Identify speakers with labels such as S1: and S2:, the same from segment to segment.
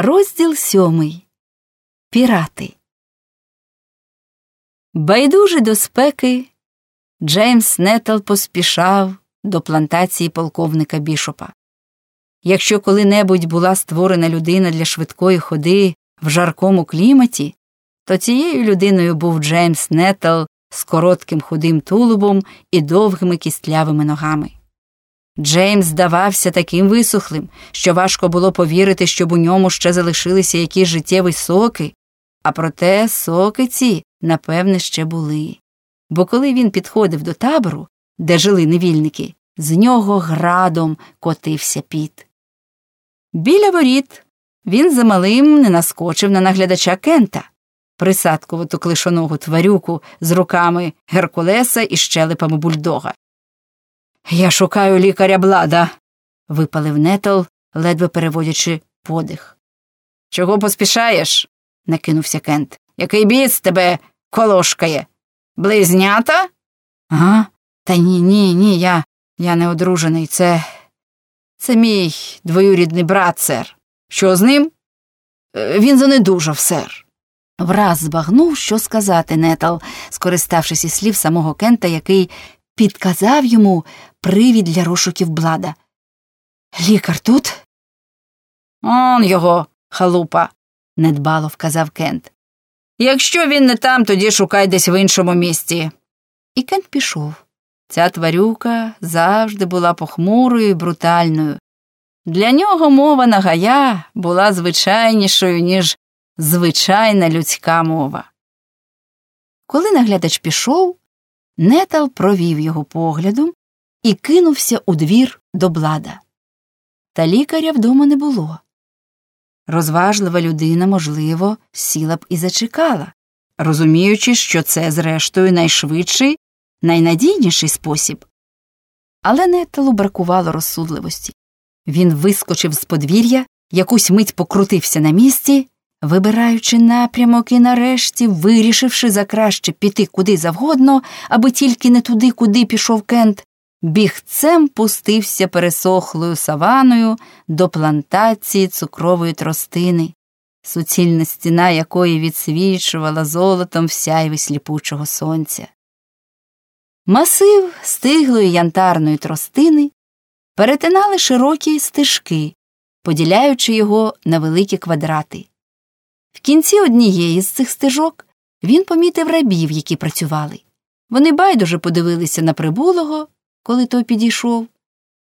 S1: Розділ сьомий. Пірати. Байдуже до спеки Джеймс Нетл поспішав до плантації полковника Бішопа. Якщо коли-небудь була створена людина для швидкої ходи в жаркому кліматі, то цією людиною був Джеймс Нетл з коротким худим тулубом і довгими кістлявими ногами. Джеймс здавався таким висохлим, що важко було повірити, щоб у ньому ще залишилися якісь життєві соки, а проте соки ці, напевне, ще були. Бо коли він підходив до табору, де жили невільники, з нього градом котився піт. Біля воріт він замалим не наскочив на наглядача Кента, присадковату клишоного тварюку з руками Геркулеса і щелепами бульдога. Я шукаю лікаря блада, випалив нетл, ледве переводячи подих. Чого поспішаєш? накинувся Кент. Який біс тебе колошкає? Близнята? Ага. Та ні, ні, ні, я я не одружений. Це. Це мій двоюрідний брат, сер. Що з ним? Е, він занедужав, сер. Враз збагнув, що сказати Нетл, скориставшись із слів самого Кента, який підказав йому привід для розшуків блада. Лікар тут? Он його, халупа, недбало вказав Кент. Якщо він не там, тоді шукай десь в іншому місці. І Кент пішов. Ця тварюка завжди була похмурою і брутальною. Для нього мова нагая була звичайнішою, ніж звичайна людська мова. Коли наглядач пішов, Нетал провів його поглядом і кинувся у двір до блада. Та лікаря вдома не було. Розважлива людина, можливо, сіла б і зачекала, розуміючи, що це, зрештою, найшвидший, найнадійніший спосіб. Але Неталу бракувало розсудливості. Він вискочив з подвір'я, якусь мить покрутився на місці, вибираючи напрямок і нарешті, вирішивши за краще піти куди завгодно, аби тільки не туди, куди пішов Кент, бігцем пустився пересохлою саваною до плантації цукрової тростини, суцільна стіна якої відсвічувала золотом в сяйві сліпучого сонця. Масив стиглої янтарної тростини перетинали широкі стежки, поділяючи його на великі квадрати. В кінці однієї з цих стежок він помітив рабів, які працювали. Вони байдуже подивилися на прибулого, коли той підійшов.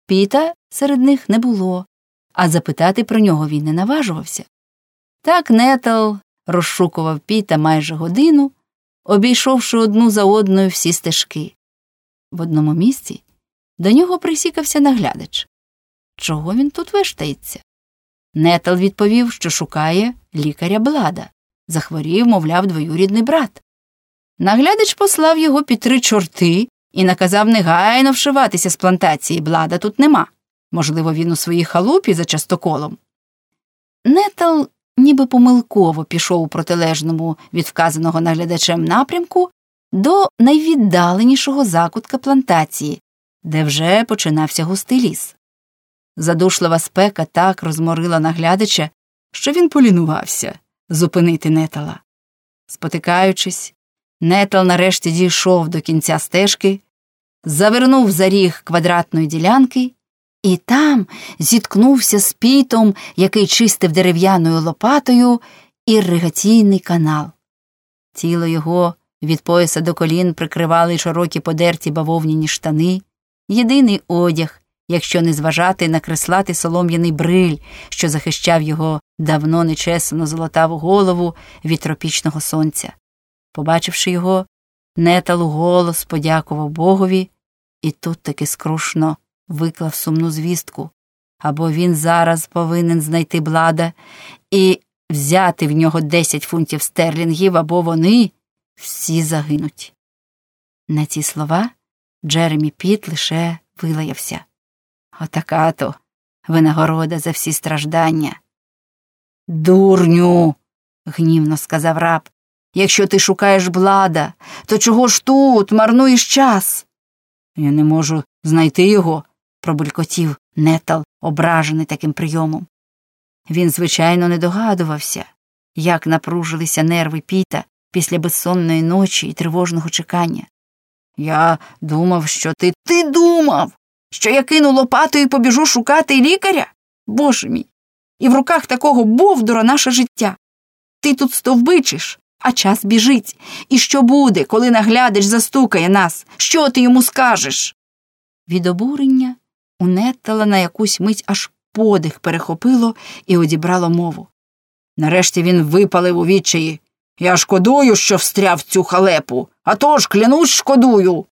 S1: Піта серед них не було, а запитати про нього він не наважувався. Так Нетл розшукував Піта майже годину, обійшовши одну за одною всі стежки. В одному місці до нього присікався наглядач. Чого він тут вештається? Нетл відповів, що шукає лікаря блада. Захворів, мовляв, двоюрідний брат. Наглядач послав його під три чорти і наказав негайно вшиватися з плантації, блада тут нема. Можливо, він у своїй халупі за частоколом. Нетл ніби помилково пішов у протилежному від вказаного наглядачем напрямку до найвіддаленішого закутка плантації, де вже починався густий ліс. Задушлива спека так розморила наглядача, що він полінувався зупинити нетала. Спотикаючись, нетал нарешті дійшов до кінця стежки, завернув за ріг квадратної ділянки і там зіткнувся з пітом, який чистив дерев'яною лопатою, іригаційний канал. Тіло його від пояса до колін прикривали широкі подерті бавовняні штани, єдиний одяг, якщо не зважати на креслатий солом'яний бриль, що захищав його давно нечесану золотаву голову від тропічного сонця. Побачивши його, неталу голос подякував богові і тут таки скрушно виклав сумну звістку або він зараз повинен знайти блада і взяти в нього десять фунтів стерлінгів, або вони всі загинуть. На ці слова Джеремі Піт лише вилаявся. Отака то винагорода за всі страждання. Дурню, гнівно сказав раб. Якщо ти шукаєш блада, то чого ж тут марнуєш час? Я не можу знайти його, пробулькотів Нетал, ображений таким прийомом. Він, звичайно, не догадувався, як напружилися нерви піта після безсонної ночі і тривожного чекання. Я думав, що ти ти думав, що я кину лопату і побіжу шукати лікаря? Боже мій, і в руках такого бовдура наше життя. Ти тут стовбичиш, а час біжить. І що буде, коли наглядиш застукає нас? Що ти йому скажеш? Від обурення у на якусь мить аж подих перехопило і одібрало мову. Нарешті він випалив у відчаї. Я шкодую, що встряв цю халепу, а то ж клянусь шкодую.